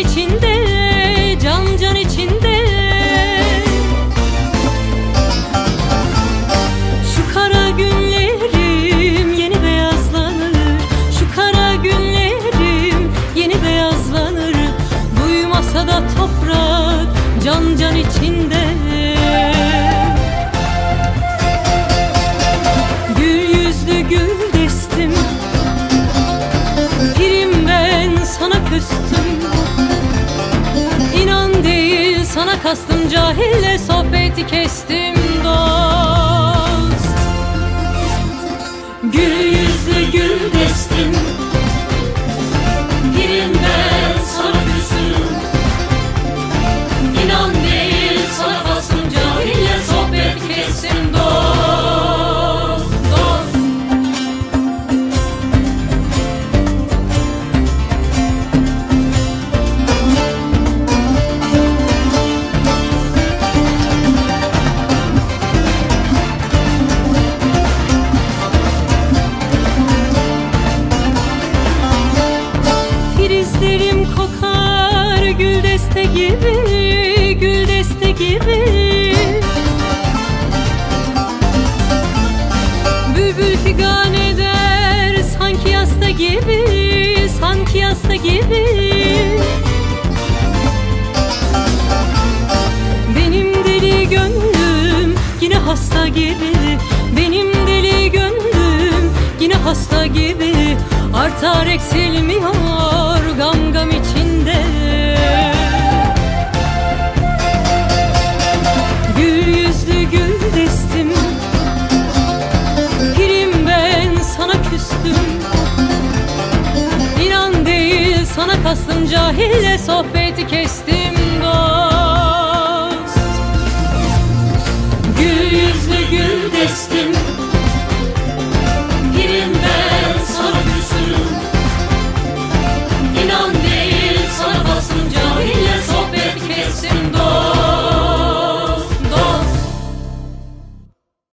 içinde Can can içinde. Şu kara günlerim yeni beyazlanır. Şu kara günlerim yeni beyazlanır. Bu masada toprak Can can içinde kastım Cahille sohbeti kestim dost. Gül yüzlü gül destim deste gibi, gül deste gibi. Bülbül figan eder sanki yasta gibi, sanki yasta gibi. Benim deli gönlüm yine hasta gibi. Benim deli gönlüm yine hasta gibi. Artar eksilmiyor Kastım cahille sohbeti kestim